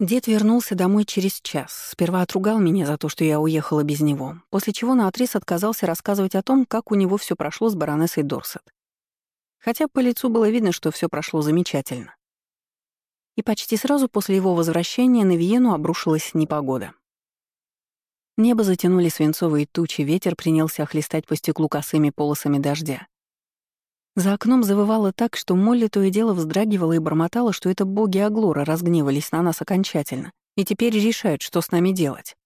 Дед вернулся домой через час. Сперва отругал меня за то, что я уехала без него, после чего наотрез отказался рассказывать о том, как у него все прошло с баронессой Дорсет. Хотя по лицу было видно, что все прошло замечательно. И почти сразу после его возвращения на Виену обрушилась непогода. Небо затянули свинцовые тучи, ветер принялся хлестать по стеклу косыми полосами дождя. За окном завывало так, что Молли то и дело вздрагивала и бормотала, что это боги Аглора разгневались на нас окончательно и теперь решают, что с нами делать.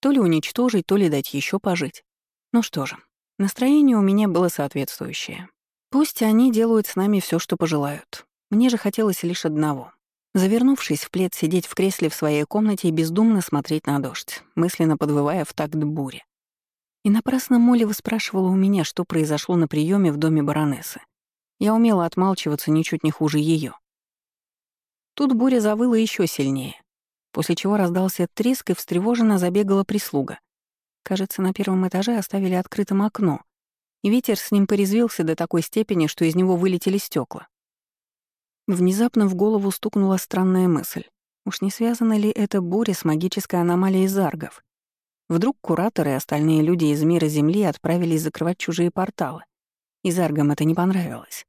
То ли уничтожить, то ли дать еще пожить. Ну что же, настроение у меня было соответствующее. Пусть они делают с нами все, что пожелают. Мне же хотелось лишь одного. Завернувшись в плед, сидеть в кресле в своей комнате и бездумно смотреть на дождь, мысленно подвывая в такт бури. И напрасно Молли выспрашивала у меня, что произошло на приеме в доме баронессы. Я умела отмалчиваться ничуть не хуже ее. Тут буря завыла еще сильнее, после чего раздался треск и встревоженно забегала прислуга. Кажется, на первом этаже оставили открытым окно, и ветер с ним порезвился до такой степени, что из него вылетели стекла. Внезапно в голову стукнула странная мысль. Уж не связана ли эта буря с магической аномалией заргов? Вдруг кураторы и остальные люди из мира Земли отправились закрывать чужие порталы, и Заргам это не понравилось.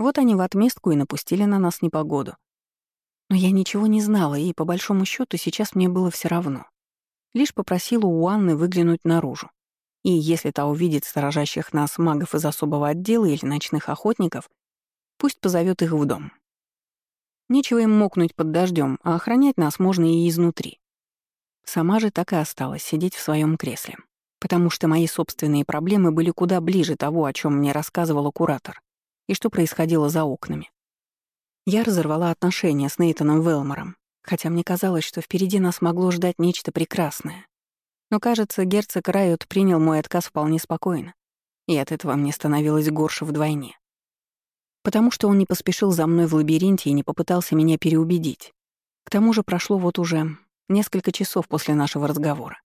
Вот они в отместку и напустили на нас непогоду. Но я ничего не знала, и, по большому счету сейчас мне было все равно. Лишь попросила у Анны выглянуть наружу. И если та увидит сторожащих нас магов из особого отдела или ночных охотников, пусть позовет их в дом. Нечего им мокнуть под дождем, а охранять нас можно и изнутри. Сама же так и осталась сидеть в своем кресле потому что мои собственные проблемы были куда ближе того, о чем мне рассказывала куратор, и что происходило за окнами. Я разорвала отношения с Нейтаном Велмором, хотя мне казалось, что впереди нас могло ждать нечто прекрасное. Но, кажется, герцог Райот принял мой отказ вполне спокойно, и от этого мне становилось горше вдвойне. Потому что он не поспешил за мной в лабиринте и не попытался меня переубедить. К тому же прошло вот уже несколько часов после нашего разговора.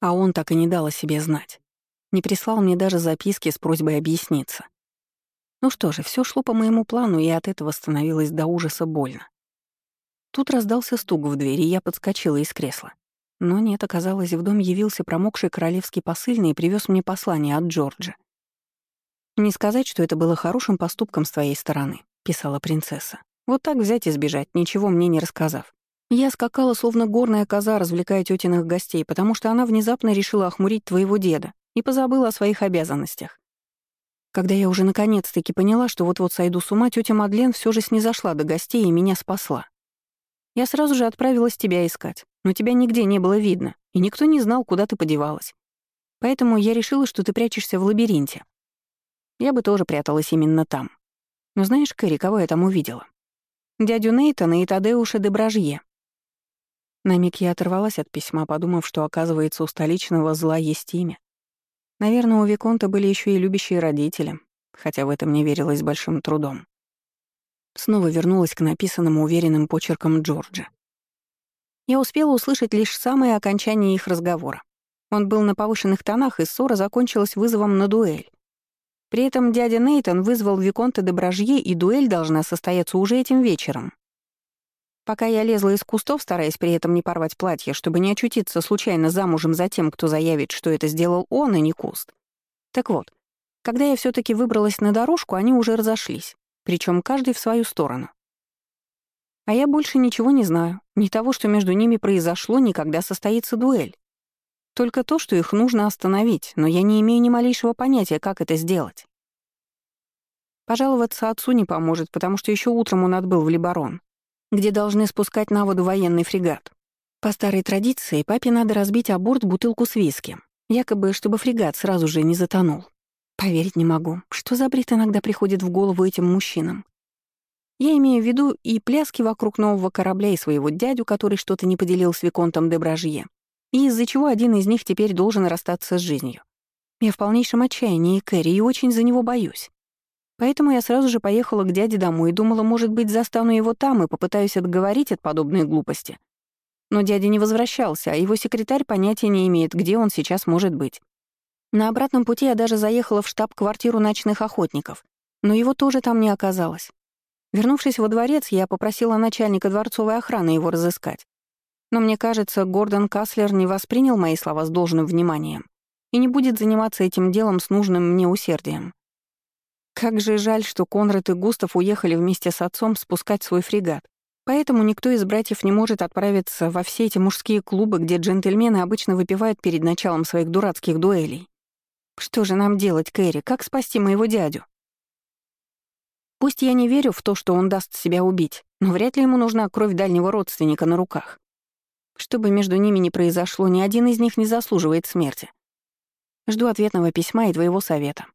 А он так и не дал о себе знать. Не прислал мне даже записки с просьбой объясниться. Ну что же, все шло по моему плану, и от этого становилось до ужаса больно. Тут раздался стук в дверь, и я подскочила из кресла. Но нет, оказалось, в дом явился промокший королевский посыльный и привез мне послание от Джорджа. «Не сказать, что это было хорошим поступком с твоей стороны», — писала принцесса. «Вот так взять и сбежать, ничего мне не рассказав. Я скакала, словно горная коза, развлекая тетиных гостей, потому что она внезапно решила охмурить твоего деда и позабыла о своих обязанностях. Когда я уже наконец-таки поняла, что вот-вот сойду с ума, тетя Мадлен все же снизошла до гостей и меня спасла. Я сразу же отправилась тебя искать, но тебя нигде не было видно, и никто не знал, куда ты подевалась. Поэтому я решила, что ты прячешься в лабиринте. Я бы тоже пряталась именно там. Но знаешь, Кэрри, кого я там увидела? Дядю Нейтана и Тадеуша де Бражье. На миг я оторвалась от письма, подумав, что, оказывается, у столичного зла есть имя. Наверное, у Виконта были еще и любящие родители, хотя в этом не верилось большим трудом. Снова вернулась к написанному уверенным почеркам Джорджа. Я успела услышать лишь самое окончание их разговора. Он был на повышенных тонах, и ссора закончилась вызовом на дуэль. При этом дядя Нейтон вызвал Виконта де Бражье, и дуэль должна состояться уже этим вечером. Пока я лезла из кустов, стараясь при этом не порвать платье, чтобы не очутиться случайно замужем за тем, кто заявит, что это сделал он, а не куст. Так вот, когда я все таки выбралась на дорожку, они уже разошлись, причем каждый в свою сторону. А я больше ничего не знаю, ни того, что между ними произошло, ни когда состоится дуэль. Только то, что их нужно остановить, но я не имею ни малейшего понятия, как это сделать. Пожаловаться отцу не поможет, потому что еще утром он отбыл в Либорон, где должны спускать на воду военный фрегат. По старой традиции, папе надо разбить о борт бутылку с виски, якобы чтобы фрегат сразу же не затонул. Поверить не могу, что за бред иногда приходит в голову этим мужчинам. Я имею в виду и пляски вокруг нового корабля, и своего дядю, который что-то не поделил с Виконтом де Бражье, и из-за чего один из них теперь должен расстаться с жизнью. Я в полнейшем отчаянии, Кэрри, и очень за него боюсь. Поэтому я сразу же поехала к дяде домой и думала, может быть, застану его там и попытаюсь отговорить от подобной глупости. Но дядя не возвращался, а его секретарь понятия не имеет, где он сейчас может быть. На обратном пути я даже заехала в штаб-квартиру ночных охотников, но его тоже там не оказалось. Вернувшись во дворец, я попросила начальника дворцовой охраны его разыскать. Но мне кажется, Гордон Каслер не воспринял мои слова с должным вниманием и не будет заниматься этим делом с нужным мне усердием. Как же жаль, что Конрад и Густав уехали вместе с отцом спускать свой фрегат. Поэтому никто из братьев не может отправиться во все эти мужские клубы, где джентльмены обычно выпивают перед началом своих дурацких дуэлей. Что же нам делать, Кэрри? Как спасти моего дядю? Пусть я не верю в то, что он даст себя убить, но вряд ли ему нужна кровь дальнего родственника на руках. Что бы между ними ни произошло, ни один из них не заслуживает смерти. Жду ответного письма и твоего совета.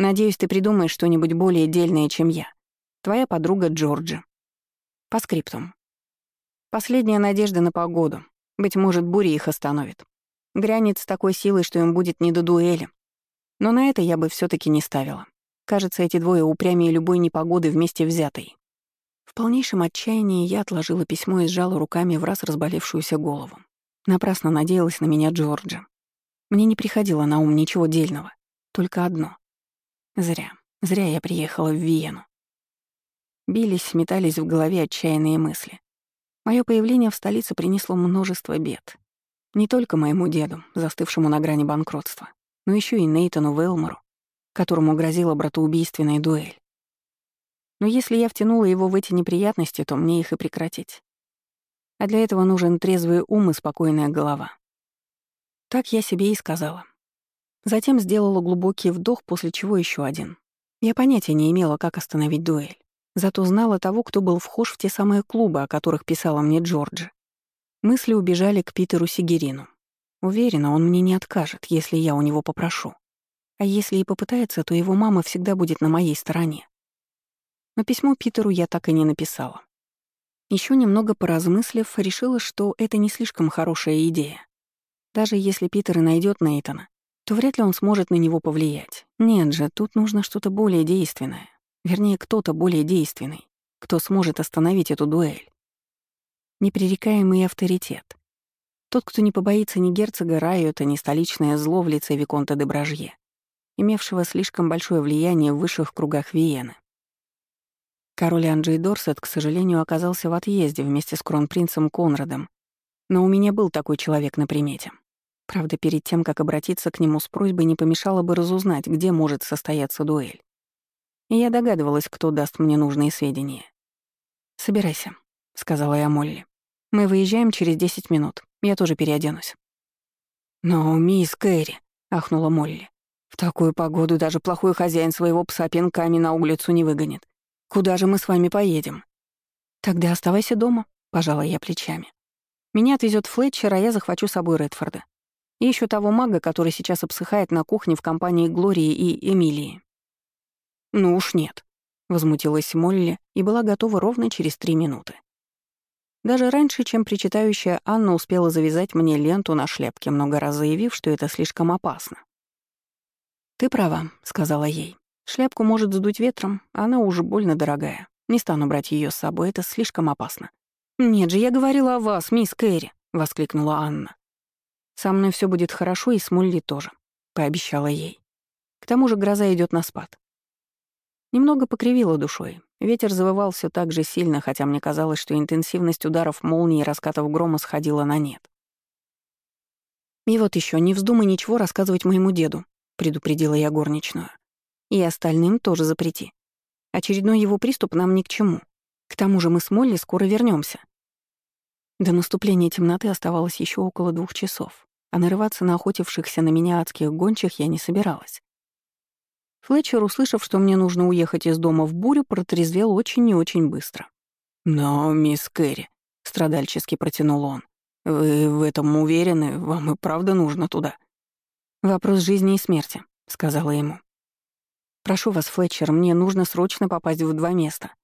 Надеюсь, ты придумаешь что-нибудь более дельное, чем я. Твоя подруга Джорджи. По скриптум. Последняя надежда на погоду. Быть может, буря их остановит. Грянет с такой силой, что им будет не до дуэли. Но на это я бы все таки не ставила. Кажется, эти двое упрямее любой непогоды вместе взятой. В полнейшем отчаянии я отложила письмо и сжала руками в раз разболевшуюся голову. Напрасно надеялась на меня Джорджа. Мне не приходило на ум ничего дельного. Только одно. Зря. Зря я приехала в Виену. Бились, сметались в голове отчаянные мысли. Мое появление в столице принесло множество бед. Не только моему деду, застывшему на грани банкротства, но еще и Нейтану Велмору, которому грозила братоубийственная дуэль. Но если я втянула его в эти неприятности, то мне их и прекратить. А для этого нужен трезвый ум и спокойная голова. Так я себе и сказала. Затем сделала глубокий вдох, после чего еще один. Я понятия не имела, как остановить дуэль. Зато знала того, кто был вхож в те самые клубы, о которых писала мне Джорджи. Мысли убежали к Питеру Сигерину. Уверена, он мне не откажет, если я у него попрошу. А если и попытается, то его мама всегда будет на моей стороне. Но письмо Питеру я так и не написала. Еще немного поразмыслив, решила, что это не слишком хорошая идея. Даже если Питер и найдет Нейтана, то вряд ли он сможет на него повлиять. Нет же, тут нужно что-то более действенное. Вернее, кто-то более действенный, кто сможет остановить эту дуэль. Непререкаемый авторитет. Тот, кто не побоится ни герцога Райота, ни столичное зло в лице Виконта де Бражье, имевшего слишком большое влияние в высших кругах Виены. Король Анджей Дорсет, к сожалению, оказался в отъезде вместе с кронпринцем Конрадом, но у меня был такой человек на примете. Правда, перед тем, как обратиться к нему с просьбой, не помешало бы разузнать, где может состояться дуэль. И я догадывалась, кто даст мне нужные сведения. «Собирайся», — сказала я Молли. «Мы выезжаем через десять минут. Я тоже переоденусь». «Но, мисс Кэрри», — ахнула Молли, «в такую погоду даже плохой хозяин своего пса пинками на улицу не выгонит. Куда же мы с вами поедем?» «Тогда оставайся дома», — пожала я плечами. «Меня отвезет Флетчер, а я захвачу с собой Редфорда. И еще того мага, который сейчас обсыхает на кухне в компании Глории и Эмилии». «Ну уж нет», — возмутилась Молли и была готова ровно через три минуты. Даже раньше, чем причитающая Анна успела завязать мне ленту на шляпке, много раз заявив, что это слишком опасно. «Ты права», — сказала ей. Шляпку может сдуть ветром, она уже больно дорогая. Не стану брать ее с собой, это слишком опасно. «Нет же, я говорила о вас, мисс Кэрри», — воскликнула Анна. «Со мной все будет хорошо, и с Молли тоже», — пообещала ей. К тому же гроза идет на спад. Немного покривила душой. Ветер завывал все так же сильно, хотя мне казалось, что интенсивность ударов молнии и раскатов грома сходила на нет. «И вот еще не вздумай ничего рассказывать моему деду», — предупредила я горничную. И остальным тоже запрети. Очередной его приступ нам ни к чему. К тому же мы с Молли скоро вернемся. До наступления темноты оставалось еще около двух часов, а нарываться на охотившихся на меня адских гончих я не собиралась. Флетчер, услышав, что мне нужно уехать из дома в бурю, протрезвел очень и очень быстро. «Но, мисс Кэрри», — страдальчески протянул он, — «вы в этом уверены? Вам и правда нужно туда?» «Вопрос жизни и смерти», — сказала ему. Прошу вас, Флетчер, мне нужно срочно попасть в два места.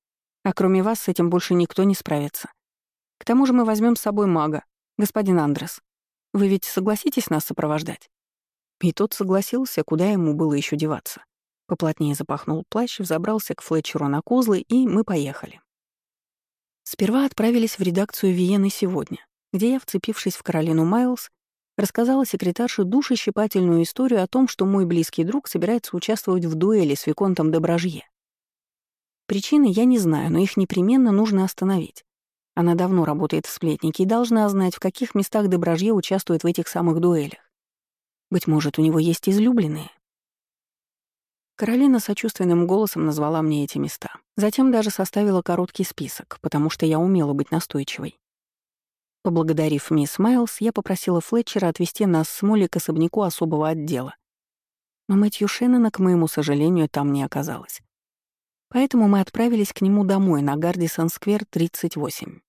А кроме вас с этим больше никто не справится. К тому же мы возьмем с собой мага, господин Андрес. Вы ведь согласитесь нас сопровождать?» И тот согласился, куда ему было еще деваться. Поплотнее запахнул плащ, взобрался к Флетчеру на козлы, и мы поехали. Сперва отправились в редакцию Виены сегодня, где я, вцепившись в Каролину Майлз, рассказала секретарше душещипательную историю о том, что мой близкий друг собирается участвовать в дуэли с Виконтом де Бражье. Причины я не знаю, но их непременно нужно остановить. Она давно работает в сплетнике и должна знать, в каких местах Дебражье участвует в этих самых дуэлях. Быть может, у него есть излюбленные. Каролина сочувственным голосом назвала мне эти места. Затем даже составила короткий список, потому что я умела быть настойчивой. Поблагодарив мисс Майлз, я попросила Флетчера отвезти нас с Молли к особняку особого отдела. Но Мэтью Шеннона, к моему сожалению, там не оказалось. Поэтому мы отправились к нему домой на Гардисон-сквер 38.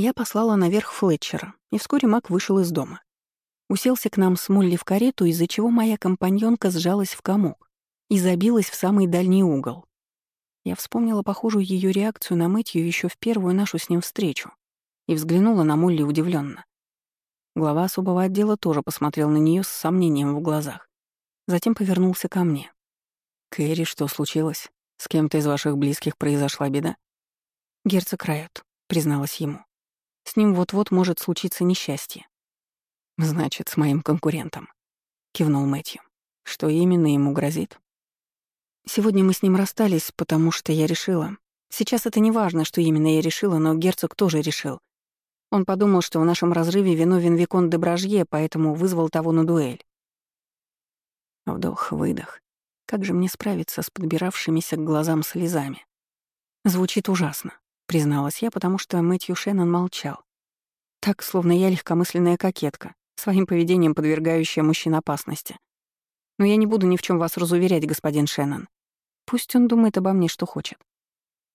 Я послала наверх Флетчера, и вскоре Мак вышел из дома. Уселся к нам с Молли в карету, из-за чего моя компаньонка сжалась в комок и забилась в самый дальний угол. Я вспомнила похожую ее реакцию на Мэтью еще в первую нашу с ним встречу и взглянула на Молли удивленно. Глава особого отдела тоже посмотрел на нее с сомнением в глазах. Затем повернулся ко мне. «Кэрри, что случилось? С кем-то из ваших близких произошла беда?» «Герцог Райот», — призналась ему. «С ним вот-вот может случиться несчастье». «Значит, с моим конкурентом», — кивнул Мэтью. «Что именно ему грозит?» Сегодня мы с ним расстались, потому что я решила. Сейчас это не важно, что именно я решила, но герцог тоже решил. Он подумал, что в нашем разрыве виновен Викон де Бражье, поэтому вызвал того на дуэль. Вдох-выдох. Как же мне справиться с подбиравшимися к глазам слезами? Звучит ужасно, призналась я, потому что Мэтью Шеннон молчал. Так, словно я легкомысленная кокетка, своим поведением подвергающая мужчин опасности. Но я не буду ни в чем вас разуверять, господин Шеннон. Пусть он думает обо мне, что хочет.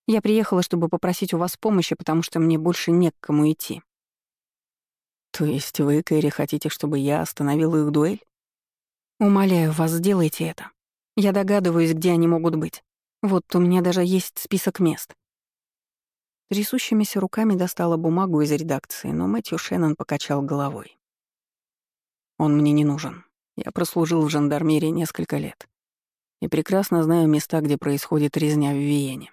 Я приехала, чтобы попросить у вас помощи, потому что мне больше не к кому идти. То есть вы, Кэрри, хотите, чтобы я остановила их дуэль? Умоляю вас, сделайте это. Я догадываюсь, где они могут быть. Вот у меня даже есть список мест. Трясущимися руками достала бумагу из редакции, но Мэтью Шеннон покачал головой. Он мне не нужен. Я прослужил в жандармерии несколько лет и прекрасно знаю места, где происходит резня в Виене.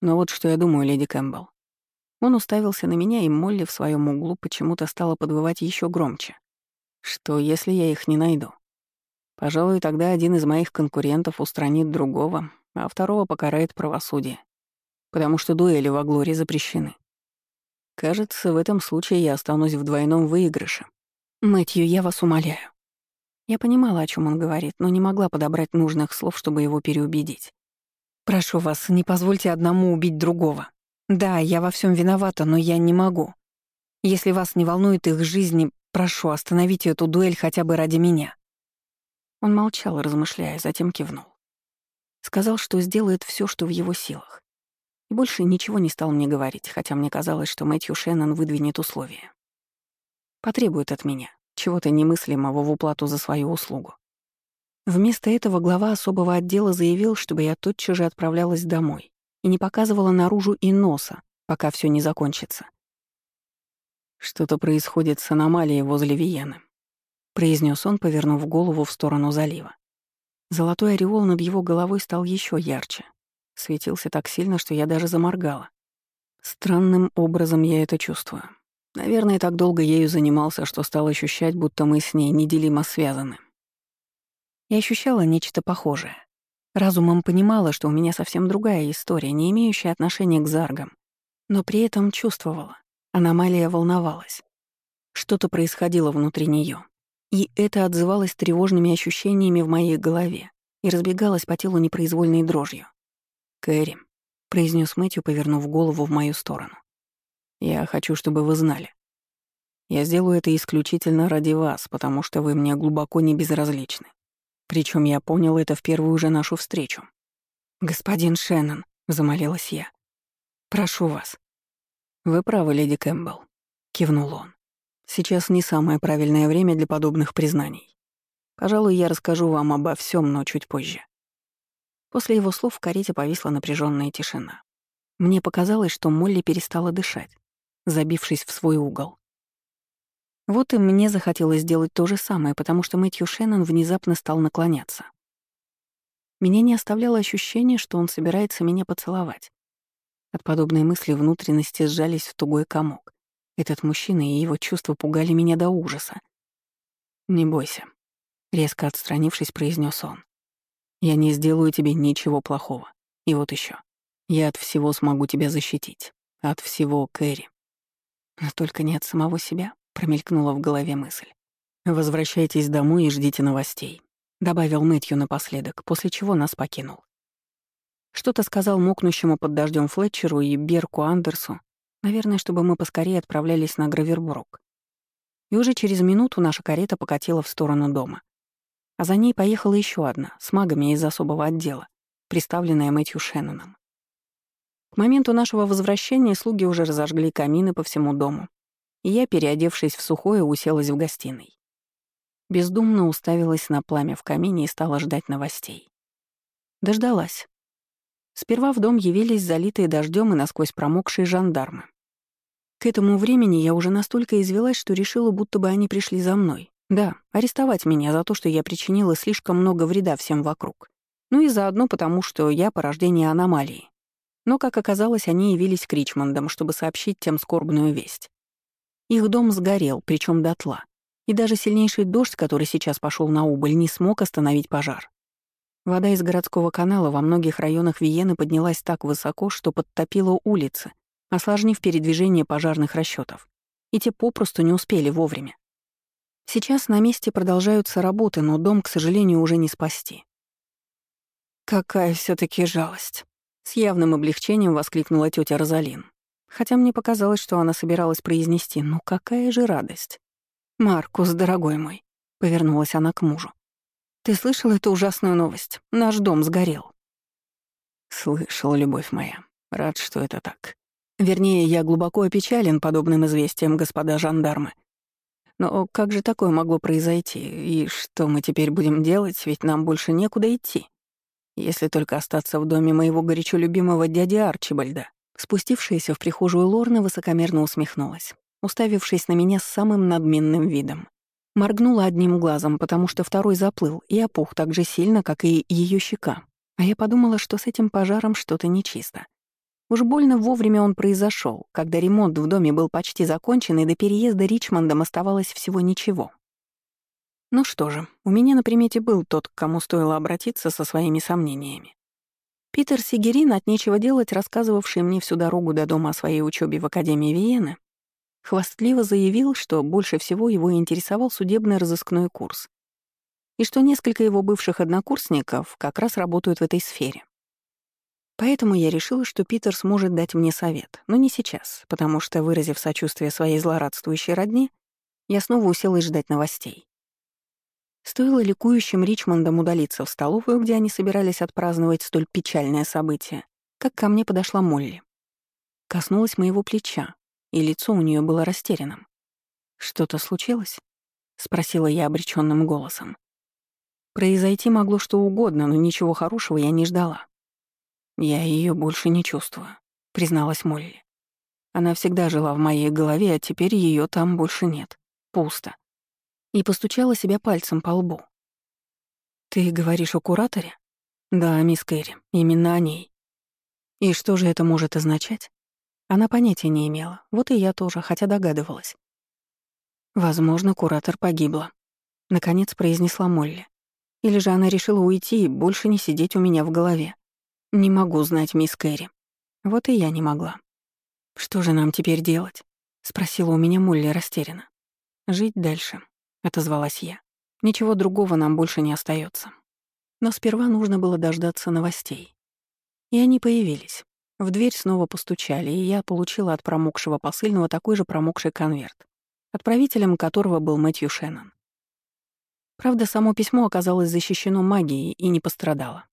Но вот что я думаю, леди Кэмпбелл. Он уставился на меня, и Молли в своем углу почему-то стала подвывать еще громче. Что, если я их не найду? Пожалуй, тогда один из моих конкурентов устранит другого, а второго покарает правосудие. Потому что дуэли в Аглоре запрещены. Кажется, в этом случае я останусь в двойном выигрыше. Мэтью, я вас умоляю. Я понимала, о чем он говорит, но не могла подобрать нужных слов, чтобы его переубедить. «Прошу вас, не позвольте одному убить другого. Да, я во всем виновата, но я не могу. Если вас не волнует их жизни, прошу, остановите эту дуэль хотя бы ради меня». Он молчал, размышляя, затем кивнул. Сказал, что сделает все, что в его силах. И больше ничего не стал мне говорить, хотя мне казалось, что Мэтью Шеннон выдвинет условия. Потребует от меня чего-то немыслимого в уплату за свою услугу. Вместо этого глава особого отдела заявил, чтобы я тотчас же отправлялась домой и не показывала наружу и носа, пока все не закончится. «Что-то происходит с аномалией возле Виены», — произнес он, повернув голову в сторону залива. Золотой ореол над его головой стал еще ярче. Светился так сильно, что я даже заморгала. Странным образом я это чувствую. Наверное, так долго ею занимался, что стал ощущать, будто мы с ней неделимо связаны. Я ощущала нечто похожее. Разумом понимала, что у меня совсем другая история, не имеющая отношения к заргам. Но при этом чувствовала. Аномалия волновалась. Что-то происходило внутри нее, И это отзывалось тревожными ощущениями в моей голове и разбегалось по телу непроизвольной дрожью. «Кэрри», — произнес Мэтью, повернув голову в мою сторону. Я хочу, чтобы вы знали. Я сделаю это исключительно ради вас, потому что вы мне глубоко не безразличны. Причем я понял это в первую же нашу встречу. «Господин Шеннон», — замолилась я, — «прошу вас». «Вы правы, леди Кэмпбелл», — кивнул он. «Сейчас не самое правильное время для подобных признаний. Пожалуй, я расскажу вам обо всем, но чуть позже». После его слов в карете повисла напряженная тишина. Мне показалось, что Молли перестала дышать забившись в свой угол. Вот и мне захотелось сделать то же самое, потому что Мэтью Шеннон внезапно стал наклоняться. Меня не оставляло ощущение, что он собирается меня поцеловать. От подобной мысли внутренности сжались в тугой комок. Этот мужчина и его чувства пугали меня до ужаса. «Не бойся», — резко отстранившись, произнес он. «Я не сделаю тебе ничего плохого. И вот еще. Я от всего смогу тебя защитить. От всего, Кэрри. Но только не от самого себя, промелькнула в голове мысль. Возвращайтесь домой и ждите новостей. Добавил Мэтью напоследок, после чего нас покинул. Что-то сказал мокнущему под дождем Флетчеру и Берку Андерсу, наверное, чтобы мы поскорее отправлялись на Гравербрук. И уже через минуту наша карета покатила в сторону дома. А за ней поехала еще одна, с магами из особого отдела, представленная Мэтью Шенноном. К моменту нашего возвращения слуги уже разожгли камины по всему дому, и я, переодевшись в сухое, уселась в гостиной. Бездумно уставилась на пламя в камине и стала ждать новостей. Дождалась. Сперва в дом явились залитые дождем и насквозь промокшие жандармы. К этому времени я уже настолько извелась, что решила, будто бы они пришли за мной. Да, арестовать меня за то, что я причинила слишком много вреда всем вокруг. Ну и заодно потому, что я порождение аномалии. Но, как оказалось, они явились к Ричмондам, чтобы сообщить тем скорбную весть. Их дом сгорел, причем дотла. И даже сильнейший дождь, который сейчас пошел на убыль, не смог остановить пожар. Вода из городского канала во многих районах Виены поднялась так высоко, что подтопила улицы, осложнив передвижение пожарных расчетов. И те попросту не успели вовремя. Сейчас на месте продолжаются работы, но дом, к сожалению, уже не спасти. Какая все таки жалость. С явным облегчением воскликнула тетя Розалин. Хотя мне показалось, что она собиралась произнести «ну какая же радость». «Маркус, дорогой мой», — повернулась она к мужу. «Ты слышал эту ужасную новость? Наш дом сгорел». «Слышал, любовь моя. Рад, что это так. Вернее, я глубоко опечален подобным известием, господа жандармы. Но как же такое могло произойти? И что мы теперь будем делать, ведь нам больше некуда идти?» Если только остаться в доме моего горячо любимого дяди Арчибальда. Спустившаяся в прихожую Лорна высокомерно усмехнулась, уставившись на меня с самым надменным видом. Моргнула одним глазом, потому что второй заплыл и опух так же сильно, как и ее щека. А я подумала, что с этим пожаром что-то нечисто. Уж больно вовремя он произошел, когда ремонт в доме был почти закончен, и до переезда Ричмондом оставалось всего ничего. Ну что же, у меня на примете был тот, к кому стоило обратиться со своими сомнениями. Питер Сигерин, от нечего делать, рассказывавший мне всю дорогу до дома о своей учебе в Академии Виены, хвастливо заявил, что больше всего его интересовал судебный разыскной курс, и что несколько его бывших однокурсников как раз работают в этой сфере. Поэтому я решила, что Питер сможет дать мне совет, но не сейчас, потому что, выразив сочувствие своей злорадствующей родни, я снова уселась ждать новостей. Стоило ликующим Ричмондам удалиться в столовую, где они собирались отпраздновать столь печальное событие, как ко мне подошла Молли. Коснулась моего плеча, и лицо у нее было растерянным. «Что-то случилось?» — спросила я обреченным голосом. Произойти могло что угодно, но ничего хорошего я не ждала. «Я ее больше не чувствую», — призналась Молли. Она всегда жила в моей голове, а теперь ее там больше нет. Пусто и постучала себя пальцем по лбу. «Ты говоришь о кураторе?» «Да, мисс Кэрри, именно о ней». «И что же это может означать?» Она понятия не имела, вот и я тоже, хотя догадывалась. «Возможно, куратор погибла», — наконец произнесла Молли. «Или же она решила уйти и больше не сидеть у меня в голове. Не могу знать, мисс Кэрри». Вот и я не могла. «Что же нам теперь делать?» — спросила у меня Молли растерянно. «Жить дальше. — отозвалась я. «Ничего другого нам больше не остается. Но сперва нужно было дождаться новостей. И они появились. В дверь снова постучали, и я получила от промокшего посыльного такой же промокший конверт, отправителем которого был Мэтью Шеннон. Правда, само письмо оказалось защищено магией и не пострадало.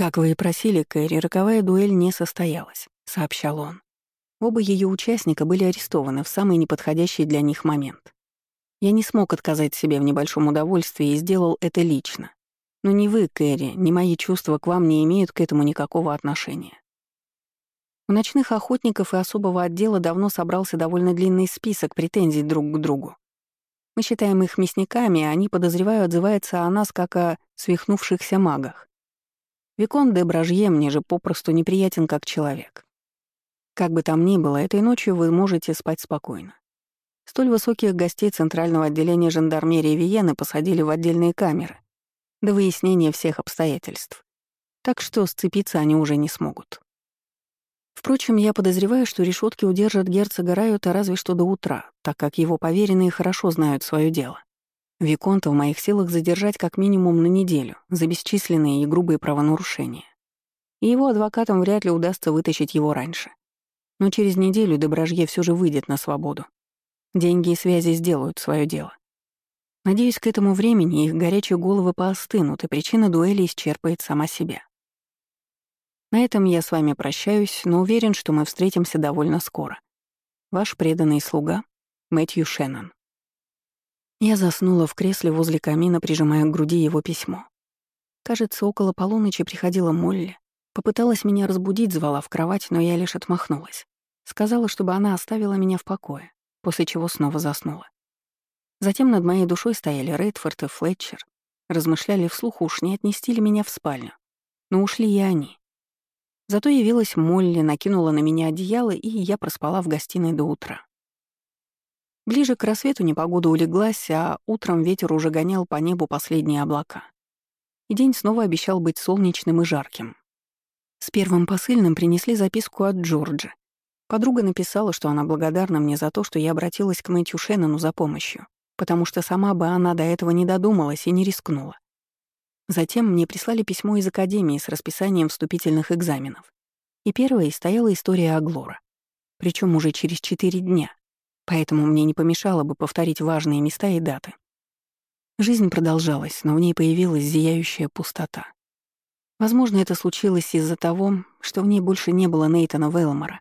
«Как вы и просили, Кэрри, роковая дуэль не состоялась», — сообщал он. Оба ее участника были арестованы в самый неподходящий для них момент. Я не смог отказать себе в небольшом удовольствии и сделал это лично. Но ни вы, Кэрри, ни мои чувства к вам не имеют к этому никакого отношения. У ночных охотников и особого отдела давно собрался довольно длинный список претензий друг к другу. Мы считаем их мясниками, а они, подозреваю, отзываются о нас как о свихнувшихся магах. Викон де Бражье мне же попросту неприятен как человек. Как бы там ни было, этой ночью вы можете спать спокойно. Столь высоких гостей Центрального отделения жандармерии Виены посадили в отдельные камеры до выяснения всех обстоятельств. Так что сцепиться они уже не смогут. Впрочем, я подозреваю, что решетки удержат герцога Райота разве что до утра, так как его поверенные хорошо знают свое дело. Виконта в моих силах задержать как минимум на неделю за бесчисленные и грубые правонарушения. И его адвокатам вряд ли удастся вытащить его раньше. Но через неделю Дебражье все же выйдет на свободу. Деньги и связи сделают свое дело. Надеюсь, к этому времени их горячие головы поостынут, и причина дуэли исчерпает сама себя. На этом я с вами прощаюсь, но уверен, что мы встретимся довольно скоро. Ваш преданный слуга Мэтью Шеннон. Я заснула в кресле возле камина, прижимая к груди его письмо. Кажется, около полуночи приходила Молли. Попыталась меня разбудить, звала в кровать, но я лишь отмахнулась. Сказала, чтобы она оставила меня в покое, после чего снова заснула. Затем над моей душой стояли Редфорд и Флетчер. Размышляли вслух, уж не отнести ли меня в спальню. Но ушли и они. Зато явилась Молли, накинула на меня одеяло, и я проспала в гостиной до утра. Ближе к рассвету непогода улеглась, а утром ветер уже гонял по небу последние облака. И день снова обещал быть солнечным и жарким. С первым посыльным принесли записку от Джорджа. Подруга написала, что она благодарна мне за то, что я обратилась к Мэтью Шеннону за помощью, потому что сама бы она до этого не додумалась и не рискнула. Затем мне прислали письмо из Академии с расписанием вступительных экзаменов. И первой стояла история Аглора. Причем уже через четыре дня. Поэтому мне не помешало бы повторить важные места и даты. Жизнь продолжалась, но в ней появилась зияющая пустота. Возможно, это случилось из-за того, что в ней больше не было Нейтана Велмора,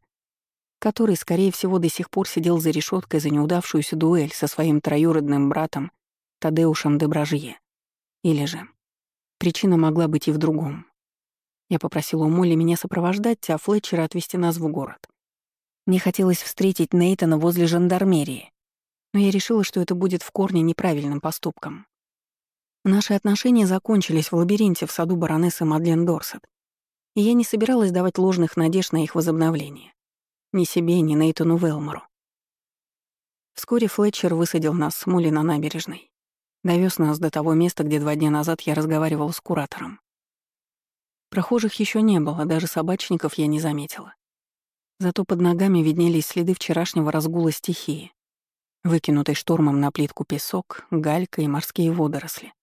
который, скорее всего, до сих пор сидел за решеткой за неудавшуюся дуэль со своим троюродным братом Тадеушем де Бражье. Или же Причина могла быть и в другом. Я попросила у Молли меня сопровождать, а Флетчера отвезти нас в город. Мне хотелось встретить Нейтана возле жандармерии, но я решила, что это будет в корне неправильным поступком. Наши отношения закончились в лабиринте в саду баронессы Мадлен Дорсет, и я не собиралась давать ложных надежд на их возобновление. Ни себе, ни Нейтану Велмору. Вскоре Флетчер высадил нас с Молли на набережной. Довез нас до того места, где два дня назад я разговаривал с куратором. Прохожих еще не было, даже собачников я не заметила. Зато под ногами виднелись следы вчерашнего разгула стихии, выкинутый штормом на плитку песок, галька и морские водоросли.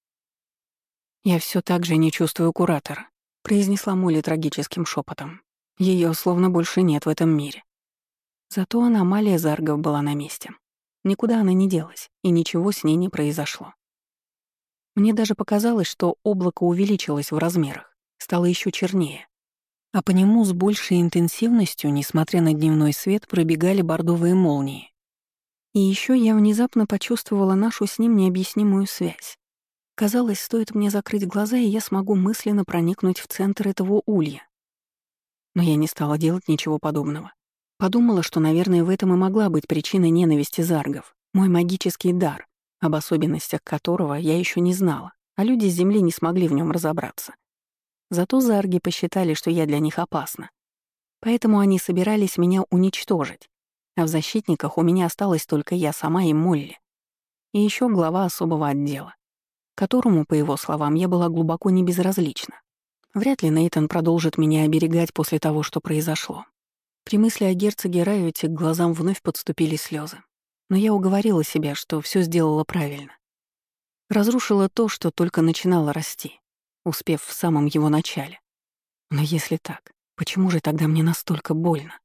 «Я все так же не чувствую куратора», — произнесла Молли трагическим шепотом. Ее словно больше нет в этом мире. Зато аномалия Заргов была на месте. Никуда она не делась, и ничего с ней не произошло. Мне даже показалось, что облако увеличилось в размерах, стало еще чернее. А по нему с большей интенсивностью, несмотря на дневной свет, пробегали бордовые молнии. И еще я внезапно почувствовала нашу с ним необъяснимую связь. Казалось, стоит мне закрыть глаза, и я смогу мысленно проникнуть в центр этого улья. Но я не стала делать ничего подобного. Подумала, что, наверное, в этом и могла быть причина ненависти заргов, мой магический дар, об особенностях которого я еще не знала, а люди с Земли не смогли в нем разобраться. Зато зарги посчитали, что я для них опасна. Поэтому они собирались меня уничтожить, а в защитниках у меня осталась только я сама и Молли. И еще глава особого отдела, которому, по его словам, я была глубоко не безразлична. Вряд ли Нейтан продолжит меня оберегать после того, что произошло. При мысли о герцоге Райоте к глазам вновь подступили слезы. Но я уговорила себя, что все сделала правильно. Разрушила то, что только начинало расти, успев в самом его начале. Но если так, почему же тогда мне настолько больно?